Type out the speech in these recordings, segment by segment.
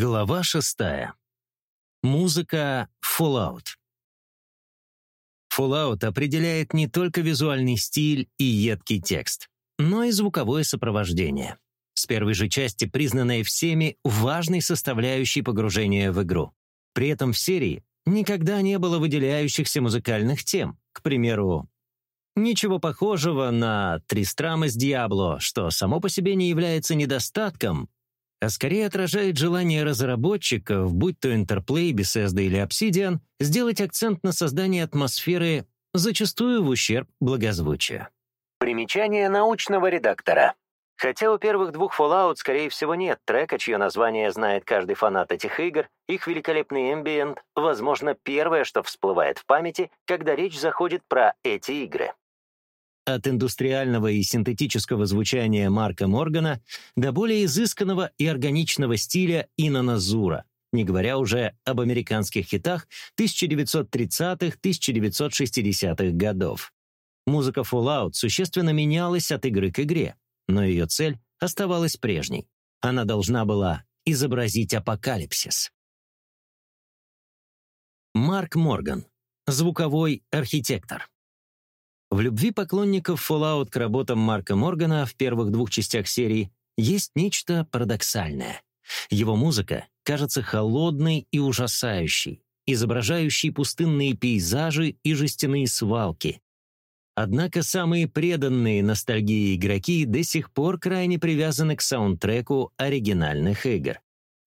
Глава шестая. Музыка Fallout. Fallout определяет не только визуальный стиль и едкий текст, но и звуковое сопровождение. С первой же части признанное всеми важной составляющей погружения в игру. При этом в серии никогда не было выделяющихся музыкальных тем. К примеру, ничего похожего на «Тристрам из Диабло», что само по себе не является недостатком, а скорее отражает желание разработчиков, будь то Interplay, Bethesda или Obsidian, сделать акцент на создании атмосферы, зачастую в ущерб благозвучия. Примечание научного редактора. Хотя у первых двух Fallout, скорее всего, нет трека, чье название знает каждый фанат этих игр, их великолепный эмбиент, возможно, первое, что всплывает в памяти, когда речь заходит про эти игры от индустриального и синтетического звучания Марка Моргана до более изысканного и органичного стиля Инана Зура, не говоря уже об американских хитах 1930-1960-х годов. Музыка Fallout существенно менялась от игры к игре, но ее цель оставалась прежней. Она должна была изобразить апокалипсис. Марк Морган. Звуковой архитектор. В любви поклонников Fallout к работам Марка Моргана в первых двух частях серии есть нечто парадоксальное. Его музыка кажется холодной и ужасающей, изображающей пустынные пейзажи и жестяные свалки. Однако самые преданные ностальгии игроки до сих пор крайне привязаны к саундтреку оригинальных игр.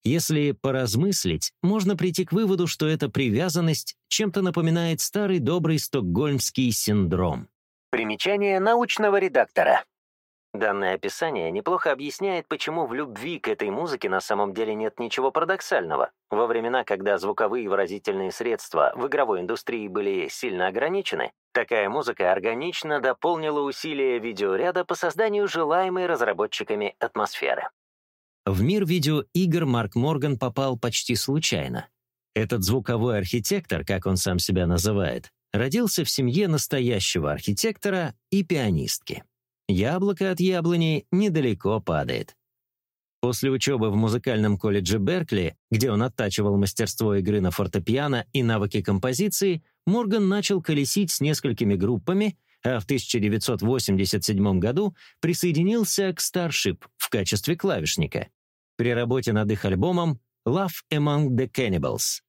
Если поразмыслить, можно прийти к выводу, что эта привязанность чем-то напоминает старый добрый стокгольмский синдром. Примечание научного редактора. Данное описание неплохо объясняет, почему в любви к этой музыке на самом деле нет ничего парадоксального. Во времена, когда звуковые выразительные средства в игровой индустрии были сильно ограничены, такая музыка органично дополнила усилия видеоряда по созданию желаемой разработчиками атмосферы. В мир видеоигр Марк Морган попал почти случайно. Этот звуковой архитектор, как он сам себя называет, родился в семье настоящего архитектора и пианистки. Яблоко от яблони недалеко падает. После учебы в музыкальном колледже Беркли, где он оттачивал мастерство игры на фортепиано и навыки композиции, Морган начал колесить с несколькими группами, а в 1987 году присоединился к Starship в качестве клавишника. При работе над их альбомом «Love Among the Cannibals»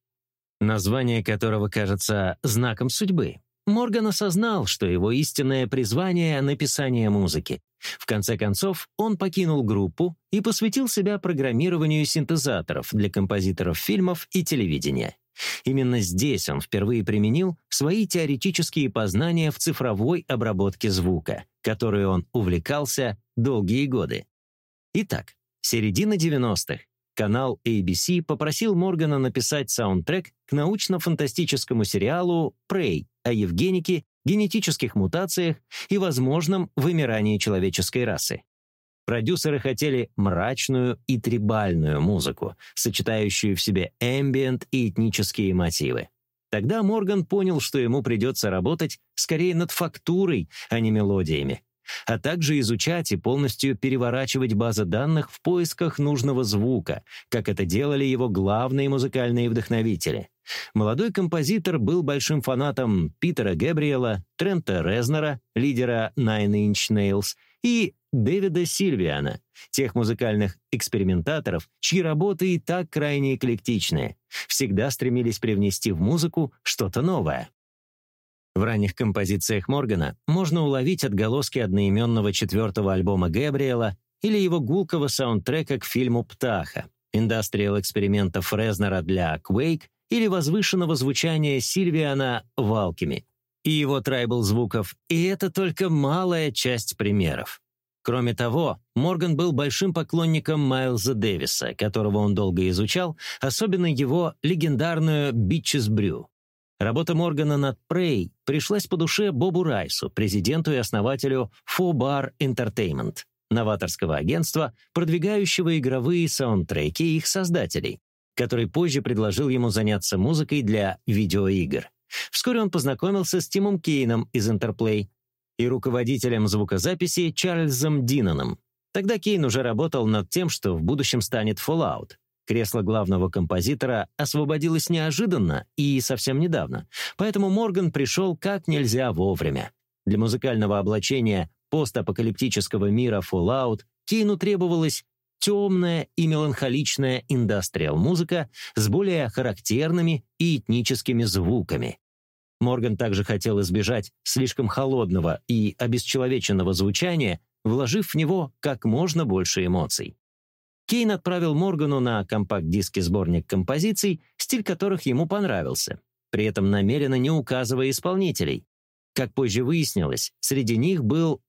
название которого кажется знаком судьбы. Морган осознал, что его истинное призвание — написание музыки. В конце концов, он покинул группу и посвятил себя программированию синтезаторов для композиторов фильмов и телевидения. Именно здесь он впервые применил свои теоретические познания в цифровой обработке звука, которой он увлекался долгие годы. Итак, середина 90-х, Канал ABC попросил Моргана написать саундтрек к научно-фантастическому сериалу «Прей» о Евгенике, генетических мутациях и возможном вымирании человеческой расы. Продюсеры хотели мрачную и трибальную музыку, сочетающую в себе эмбиент и этнические мотивы. Тогда Морган понял, что ему придется работать скорее над фактурой, а не мелодиями, а также изучать и полностью переворачивать базы данных в поисках нужного звука, как это делали его главные музыкальные вдохновители. Молодой композитор был большим фанатом Питера Гэбриэла, Трента Резнера, лидера Nine Inch Nails, и Дэвида Сильвиана, тех музыкальных экспериментаторов, чьи работы и так крайне эклектичные, всегда стремились привнести в музыку что-то новое. В ранних композициях Моргана можно уловить отголоски одноименного четвертого альбома Гэбриэла или его гулкого саундтрека к фильму «Птаха», индастриал-экспериментов Резнера для Quake или возвышенного звучания Сильвиана в «Алкими» и его трайбл-звуков, и это только малая часть примеров. Кроме того, Морган был большим поклонником Майлза Дэвиса, которого он долго изучал, особенно его легендарную «Bitches Brew». Работа Моргана над Prey пришлась по душе Бобу Райсу, президенту и основателю Fobar Entertainment, новаторского агентства, продвигающего игровые саундтреки их создателей, который позже предложил ему заняться музыкой для видеоигр. Вскоре он познакомился с Тимом Кейном из Interplay и руководителем звукозаписи Чарльзом Динаном. Тогда Кейн уже работал над тем, что в будущем станет Fallout. Кресло главного композитора освободилось неожиданно и совсем недавно, поэтому Морган пришел как нельзя вовремя. Для музыкального облачения постапокалиптического мира Fallout Кейну требовалась темная и меланхоличная индастриал-музыка с более характерными и этническими звуками. Морган также хотел избежать слишком холодного и обесчеловеченного звучания, вложив в него как можно больше эмоций. Кейн отправил Моргану на компакт-диске сборник композиций, стиль которых ему понравился, при этом намеренно не указывая исполнителей. Как позже выяснилось, среди них был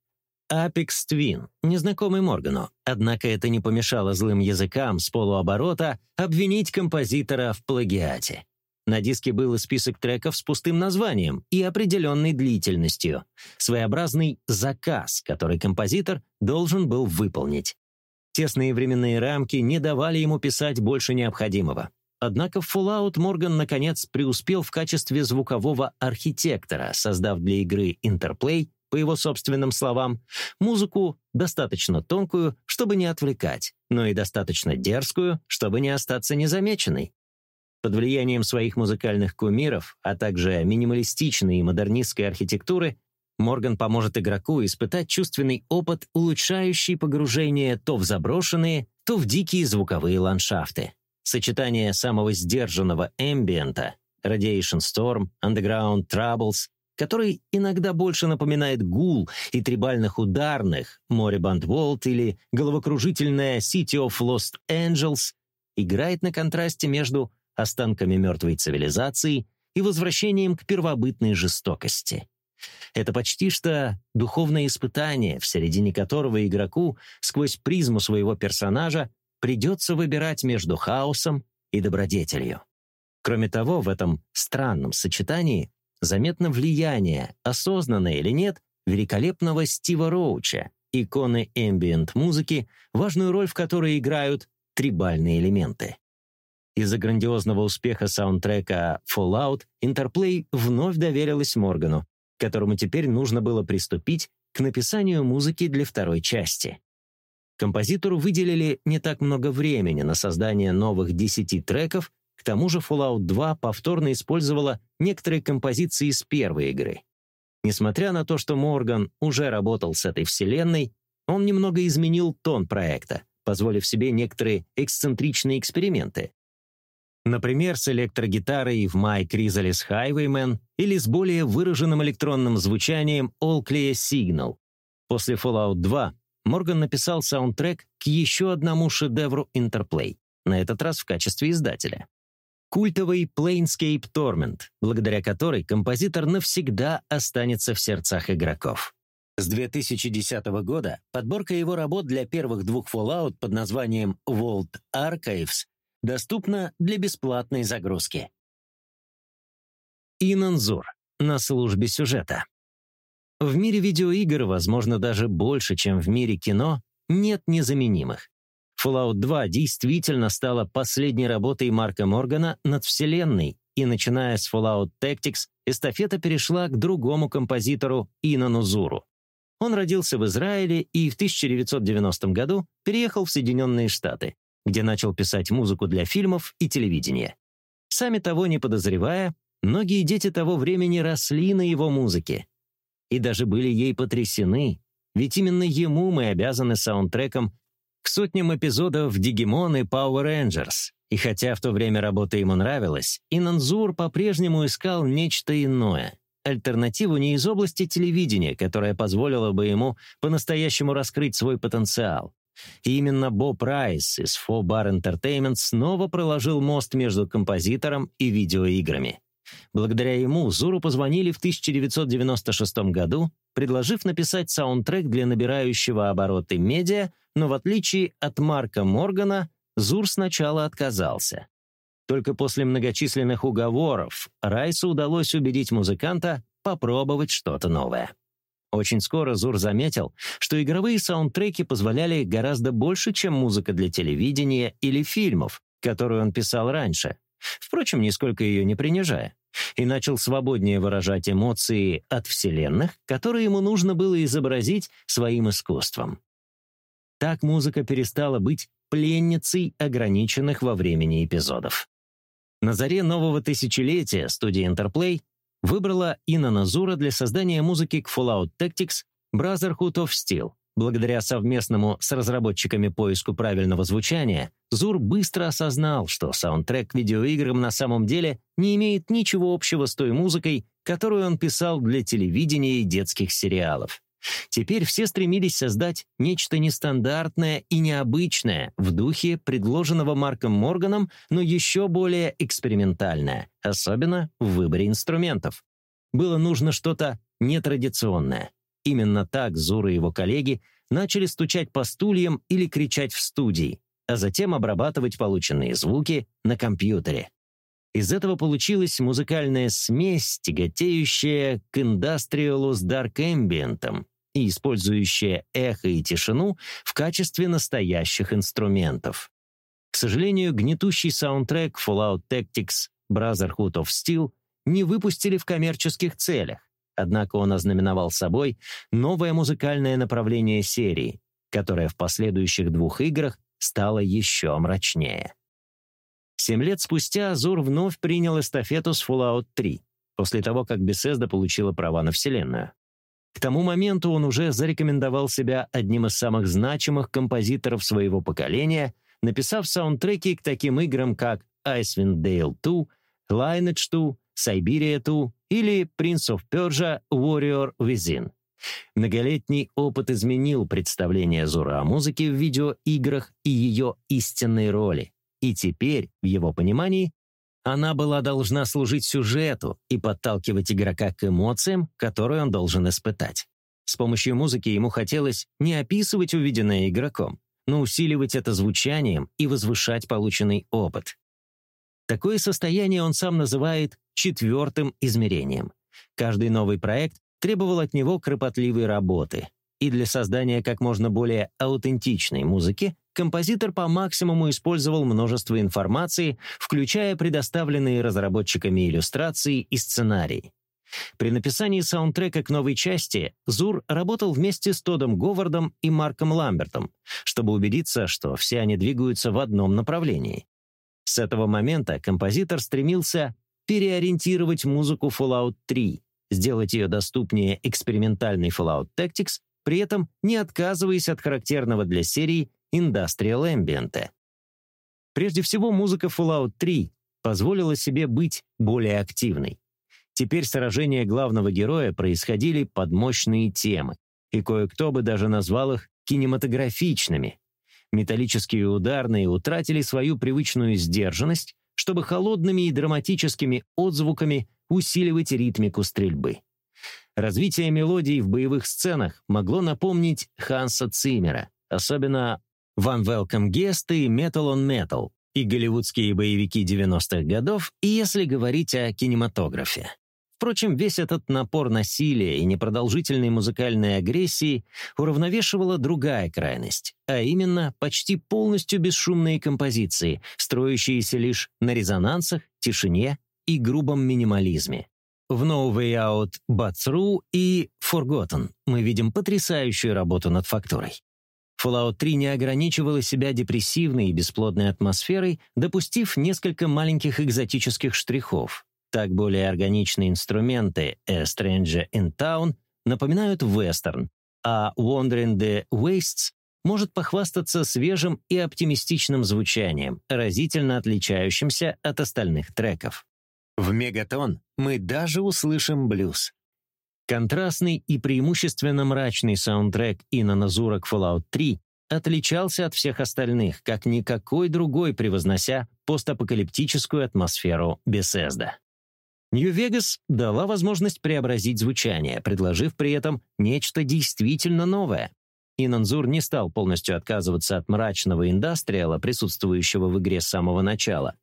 Apex Twin, незнакомый Моргану, однако это не помешало злым языкам с полуоборота обвинить композитора в плагиате. На диске был и список треков с пустым названием и определенной длительностью, своеобразный заказ, который композитор должен был выполнить. Тесные временные рамки не давали ему писать больше необходимого. Однако в Fallout Морган наконец преуспел в качестве звукового архитектора, создав для игры Interplay, по его собственным словам, музыку достаточно тонкую, чтобы не отвлекать, но и достаточно дерзкую, чтобы не остаться незамеченной. Под влиянием своих музыкальных кумиров, а также минималистичной и модернистской архитектуры, Морган поможет игроку испытать чувственный опыт, улучшающий погружение то в заброшенные, то в дикие звуковые ландшафты. Сочетание самого сдержанного эмбиента Radiation Storm, Underground Troubles, который иногда больше напоминает гул и трибальных ударных Moribund Волт или головокружительная City of Lost Angels, играет на контрасте между останками мертвой цивилизации и возвращением к первобытной жестокости. Это почти что духовное испытание, в середине которого игроку сквозь призму своего персонажа придется выбирать между хаосом и добродетелью. Кроме того, в этом странном сочетании заметно влияние, осознанное или нет, великолепного Стива Роуча, иконы эмбиент-музыки, важную роль в которой играют трибальные элементы. Из-за грандиозного успеха саундтрека Fallout Interplay вновь доверилась Моргану, которому теперь нужно было приступить к написанию музыки для второй части. Композитору выделили не так много времени на создание новых 10 треков, к тому же Fallout 2 повторно использовала некоторые композиции из первой игры. Несмотря на то, что Морган уже работал с этой вселенной, он немного изменил тон проекта, позволив себе некоторые эксцентричные эксперименты, Например, с электрогитарой в My Chrysalis Highwayman или с более выраженным электронным звучанием All Clear Signal. После Fallout 2 Морган написал саундтрек к еще одному шедевру Interplay, на этот раз в качестве издателя. Культовый Planescape Torment, благодаря которой композитор навсегда останется в сердцах игроков. С 2010 года подборка его работ для первых двух Fallout под названием Vault Archives Доступно для бесплатной загрузки. Инанзур. На службе сюжета. В мире видеоигр, возможно, даже больше, чем в мире кино, нет незаменимых. Fallout 2 действительно стала последней работой Марка Моргана над вселенной, и начиная с Fallout Tactics, эстафета перешла к другому композитору Инану Зуру. Он родился в Израиле и в 1990 году переехал в Соединенные Штаты где начал писать музыку для фильмов и телевидения. Сами того не подозревая, многие дети того времени росли на его музыке. И даже были ей потрясены, ведь именно ему мы обязаны саундтреком к сотням эпизодов «Дигимон» и «Power Rangers». И хотя в то время работа ему нравилась, Инанзур по-прежнему искал нечто иное, альтернативу не из области телевидения, которая позволила бы ему по-настоящему раскрыть свой потенциал, и именно Боб Райс из Fo Bar Entertainment снова проложил мост между композитором и видеоиграми. Благодаря ему Зуру позвонили в 1996 году, предложив написать саундтрек для набирающего обороты медиа, но в отличие от Марка Моргана, Зур сначала отказался. Только после многочисленных уговоров Райсу удалось убедить музыканта попробовать что-то новое. Очень скоро Зур заметил, что игровые саундтреки позволяли гораздо больше, чем музыка для телевидения или фильмов, которую он писал раньше, впрочем, нисколько ее не принижая, и начал свободнее выражать эмоции от вселенных, которые ему нужно было изобразить своим искусством. Так музыка перестала быть пленницей ограниченных во времени эпизодов. На заре нового тысячелетия студия Interplay выбрала Инна Назура для создания музыки к Fallout Tactics Brotherhood of Steel. Благодаря совместному с разработчиками поиску правильного звучания, Зур быстро осознал, что саундтрек к видеоиграм на самом деле не имеет ничего общего с той музыкой, которую он писал для телевидения и детских сериалов. Теперь все стремились создать нечто нестандартное и необычное в духе предложенного Марком Морганом, но еще более экспериментальное, особенно в выборе инструментов. Было нужно что-то нетрадиционное. Именно так Зура и его коллеги начали стучать по стульям или кричать в студии, а затем обрабатывать полученные звуки на компьютере. Из этого получилась музыкальная смесь, тяготеющая к индастриалу с дарк эмбиентом, и использующая эхо и тишину в качестве настоящих инструментов. К сожалению, гнетущий саундтрек Fallout Tactics Brotherhood of Steel не выпустили в коммерческих целях, однако он ознаменовал собой новое музыкальное направление серии, которое в последующих двух играх стало еще мрачнее. Семь лет спустя Азур вновь принял эстафету с Fallout 3, после того, как Bethesda получила права на вселенную. К тому моменту он уже зарекомендовал себя одним из самых значимых композиторов своего поколения, написав саундтреки к таким играм, как Icewind Dale 2, Lineage 2, Siberia 2 или Prince of Persia Warrior Within. Многолетний опыт изменил представление Зура о музыке в видеоиграх и ее истинной роли. И теперь, в его понимании, она была должна служить сюжету и подталкивать игрока к эмоциям, которые он должен испытать. С помощью музыки ему хотелось не описывать увиденное игроком, но усиливать это звучанием и возвышать полученный опыт. Такое состояние он сам называет четвертым измерением. Каждый новый проект требовал от него кропотливой работы, и для создания как можно более аутентичной музыки композитор по максимуму использовал множество информации, включая предоставленные разработчиками иллюстрации и сценарий. При написании саундтрека к новой части Зур работал вместе с Тодом Говардом и Марком Ламбертом, чтобы убедиться, что все они двигаются в одном направлении. С этого момента композитор стремился переориентировать музыку Fallout 3, сделать ее доступнее экспериментальной Fallout Tactics, при этом не отказываясь от характерного для серии Industrial Ambient. Прежде всего, музыка Fallout 3 позволила себе быть более активной. Теперь сражения главного героя происходили под мощные темы, и кое-кто бы даже назвал их кинематографичными. Металлические ударные утратили свою привычную сдержанность, чтобы холодными и драматическими отзвуками усиливать ритмику стрельбы. Развитие мелодий в боевых сценах могло напомнить Ханса Циммера, особенно Welcome Guest и Metal on Metal, и голливудские боевики 90-х годов, и если говорить о кинематографе. Впрочем, весь этот напор насилия и непродолжительной музыкальной агрессии уравновешивала другая крайность, а именно почти полностью бесшумные композиции, строящиеся лишь на резонансах, тишине и грубом минимализме. В No Way Out, But и Forgotten мы видим потрясающую работу над фактурой. Fallout 3 не ограничивала себя депрессивной и бесплодной атмосферой, допустив несколько маленьких экзотических штрихов. Так более органичные инструменты A Stranger in Town напоминают вестерн, а Wandering the Wastes может похвастаться свежим и оптимистичным звучанием, разительно отличающимся от остальных треков. В «Мегатон» мы даже услышим блюз. Контрастный и преимущественно мрачный саундтрек Инна Назура к Fallout 3 отличался от всех остальных, как никакой другой превознося постапокалиптическую атмосферу Бесезда. Нью-Вегас дала возможность преобразить звучание, предложив при этом нечто действительно новое. Инанзур не стал полностью отказываться от мрачного индастриала, присутствующего в игре с самого начала,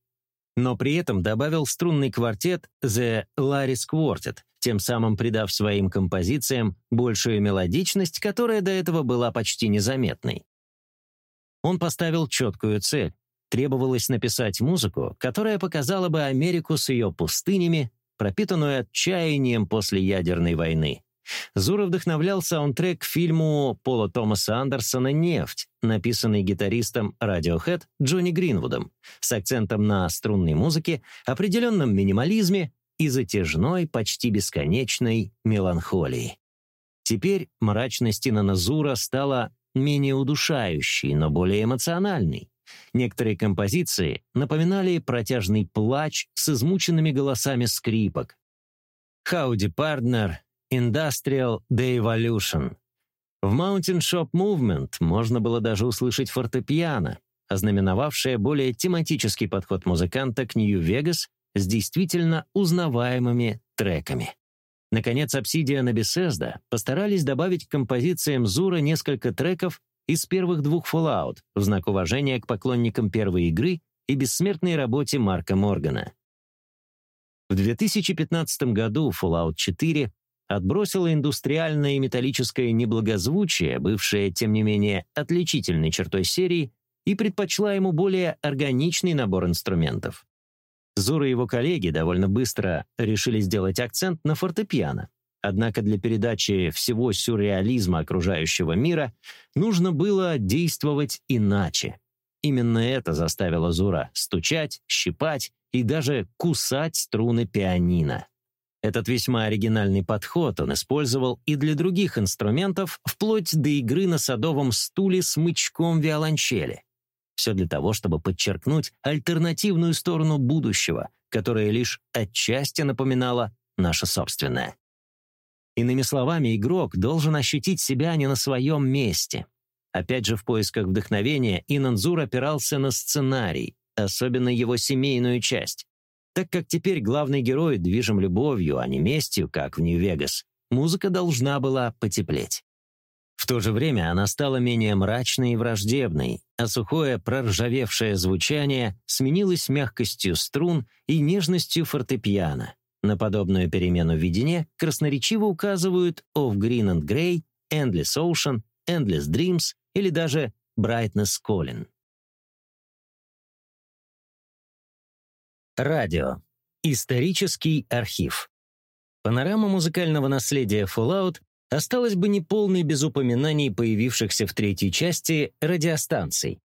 но при этом добавил струнный квартет The Laris Quartet, тем самым придав своим композициям большую мелодичность, которая до этого была почти незаметной. Он поставил четкую цель. Требовалось написать музыку, которая показала бы Америку с ее пустынями, пропитанную отчаянием после ядерной войны, Зура вдохновлял саундтрек к фильму Пола Томаса Андерсона «Нефть», написанный гитаристом Radiohead Джонни Гринвудом, с акцентом на струнной музыке, определенном минимализме и затяжной, почти бесконечной меланхолии. Теперь мрачность Инана Зура стала менее удушающей, но более эмоциональной. Некоторые композиции напоминали протяжный плач с измученными голосами скрипок. Howdy Partner, Industrial The Evolution. В Mountain Shop Movement можно было даже услышать фортепиано, ознаменовавшее более тематический подход музыканта к Нью-Вегас с действительно узнаваемыми треками. Наконец, Obsidian и Bethesda постарались добавить к композициям Зура несколько треков из первых двух Fallout в знак уважения к поклонникам первой игры и бессмертной работе Марка Моргана. В 2015 году Fallout 4 отбросила индустриальное и металлическое неблагозвучие, бывшее, тем не менее, отличительной чертой серии, и предпочла ему более органичный набор инструментов. Зура и его коллеги довольно быстро решили сделать акцент на фортепиано. Однако для передачи всего сюрреализма окружающего мира нужно было действовать иначе. Именно это заставило Зура стучать, щипать и даже кусать струны пианино. Этот весьма оригинальный подход он использовал и для других инструментов, вплоть до игры на садовом стуле с мычком виолончели. Все для того, чтобы подчеркнуть альтернативную сторону будущего, которая лишь отчасти напоминала наше собственное. Иными словами, игрок должен ощутить себя не на своем месте. Опять же, в поисках вдохновения Инанзур опирался на сценарий, особенно его семейную часть. Так как теперь главный герой движим любовью, а не местью, как в Нью-Вегас, музыка должна была потеплеть. В то же время она стала менее мрачной и враждебной, а сухое проржавевшее звучание сменилось мягкостью струн и нежностью фортепиано. На подобную перемену в видене красноречиво указывают Of Green and Grey, Endless Ocean, Endless Dreams или даже Brightness Calling. Радио. Исторический архив. Панорама музыкального наследия Fallout осталась бы неполной без упоминаний появившихся в третьей части радиостанций.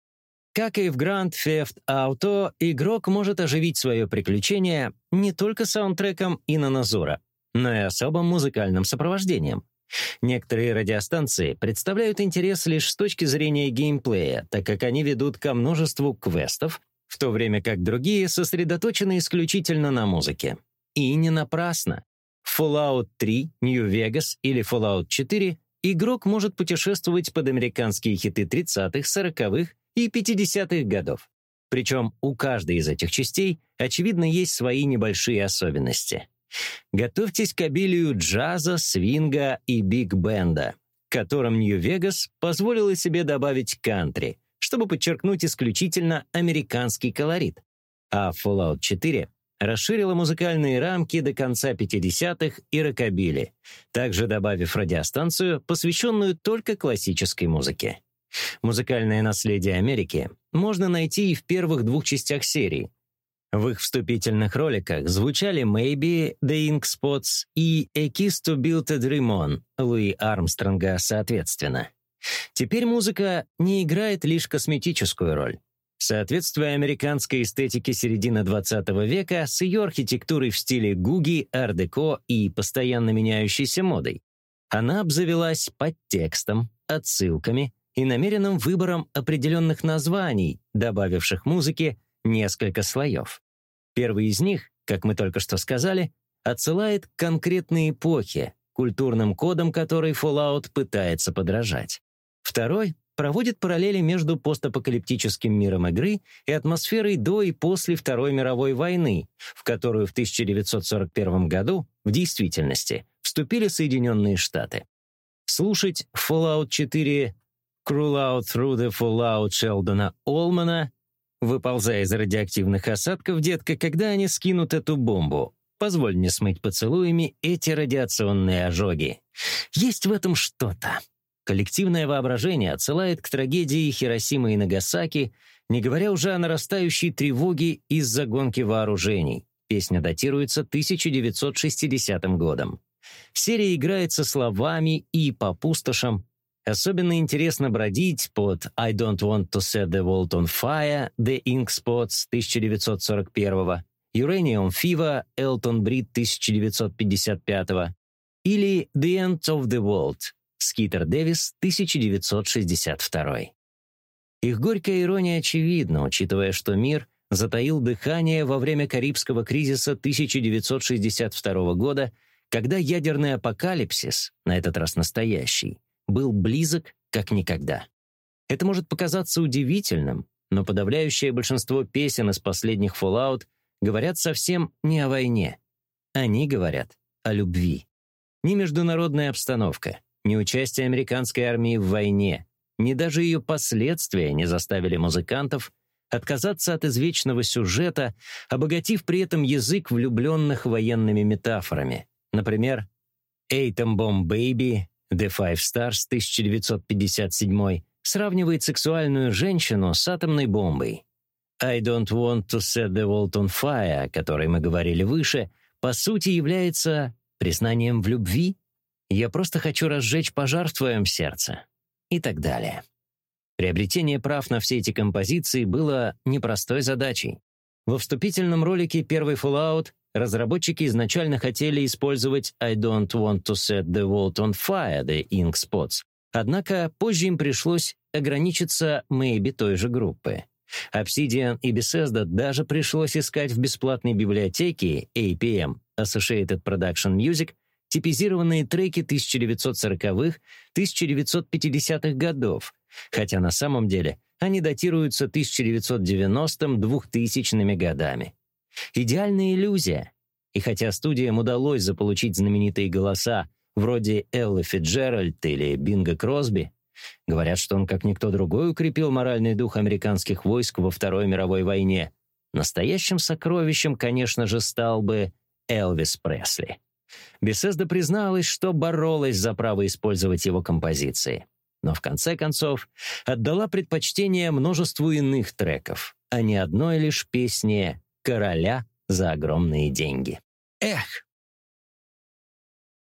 Как и в Grand Theft Auto, игрок может оживить свое приключение не только саундтреком Инна Назура, но и особым музыкальным сопровождением. Некоторые радиостанции представляют интерес лишь с точки зрения геймплея, так как они ведут ко множеству квестов, в то время как другие сосредоточены исключительно на музыке. И не напрасно. В Fallout 3, New Vegas или Fallout 4 игрок может путешествовать под американские хиты 30-х, 40-х и 50-х годов. Причем у каждой из этих частей, очевидно, есть свои небольшие особенности. Готовьтесь к обилию джаза, свинга и биг-бенда, которым Нью-Вегас позволила себе добавить кантри, чтобы подчеркнуть исключительно американский колорит. А Fallout 4 расширила музыкальные рамки до конца 50-х и рокобили, также добавив радиостанцию, посвященную только классической музыке. Музыкальное наследие Америки можно найти и в первых двух частях серии. В их вступительных роликах звучали «Maybe», «The Ink Spots» и «A Kiss to Build a Dream On» Луи Армстронга соответственно. Теперь музыка не играет лишь косметическую роль. Соответствуя американской эстетике середины XX века с ее архитектурой в стиле гуги, ар-деко и постоянно меняющейся модой, она обзавелась подтекстом, отсылками и намеренным выбором определенных названий, добавивших музыке несколько слоев. Первый из них, как мы только что сказали, отсылает к конкретной эпохе, культурным кодам которой Fallout пытается подражать. Второй проводит параллели между постапокалиптическим миром игры и атмосферой до и после Второй мировой войны, в которую в 1941 году, в действительности, вступили Соединенные Штаты. Слушать Fallout 4 «Crawl out through the fallout» Шелдона Олмана «Выползая из радиоактивных осадков, детка, когда они скинут эту бомбу? Позволь мне смыть поцелуями эти радиационные ожоги. Есть в этом что-то». Коллективное воображение отсылает к трагедии Хиросимы и Нагасаки, не говоря уже о нарастающей тревоге из-за гонки вооружений. Песня датируется 1960 годом. Серия играет со словами и по пустошам. Особенно интересно бродить под «I don't want to set the world on fire» The Ink Spots 1941 Uranium Fever Элтон Брид 1955 или «The End of the World» Скитер Дэвис 1962 Их горькая ирония очевидна, учитывая, что мир затаил дыхание во время Карибского кризиса 1962 года, когда ядерный апокалипсис, на этот раз настоящий, был близок как никогда. Это может показаться удивительным, но подавляющее большинство песен из последних Fallout говорят совсем не о войне. Они говорят о любви. Ни международная обстановка, ни участие американской армии в войне, ни даже ее последствия не заставили музыкантов отказаться от извечного сюжета, обогатив при этом язык влюбленных военными метафорами. Например, «Atom Bomb Baby» The Five Stars 1957 сравнивает сексуальную женщину с атомной бомбой. I don't want to set the world on fire, о которой мы говорили выше, по сути является признанием в любви. Я просто хочу разжечь пожар в твоем сердце. И так далее. Приобретение прав на все эти композиции было непростой задачей. Во вступительном ролике первый Fallout разработчики изначально хотели использовать «I don't want to set the world on fire» The Ink Spots, однако позже им пришлось ограничиться maybe той же группы. Obsidian и Bethesda даже пришлось искать в бесплатной библиотеке APM Associated Production Music типизированные треки 1940-х, 1950-х годов, хотя на самом деле они датируются 1990-2000-ми годами. Идеальная иллюзия. И хотя студиям удалось заполучить знаменитые голоса вроде Эллы Фитджеральд или Бинга Кросби, говорят, что он как никто другой укрепил моральный дух американских войск во Второй мировой войне, настоящим сокровищем, конечно же, стал бы Элвис Пресли. Бесезда призналась, что боролась за право использовать его композиции, но в конце концов отдала предпочтение множеству иных треков, а не одной лишь песне «Короля за огромные деньги». Эх,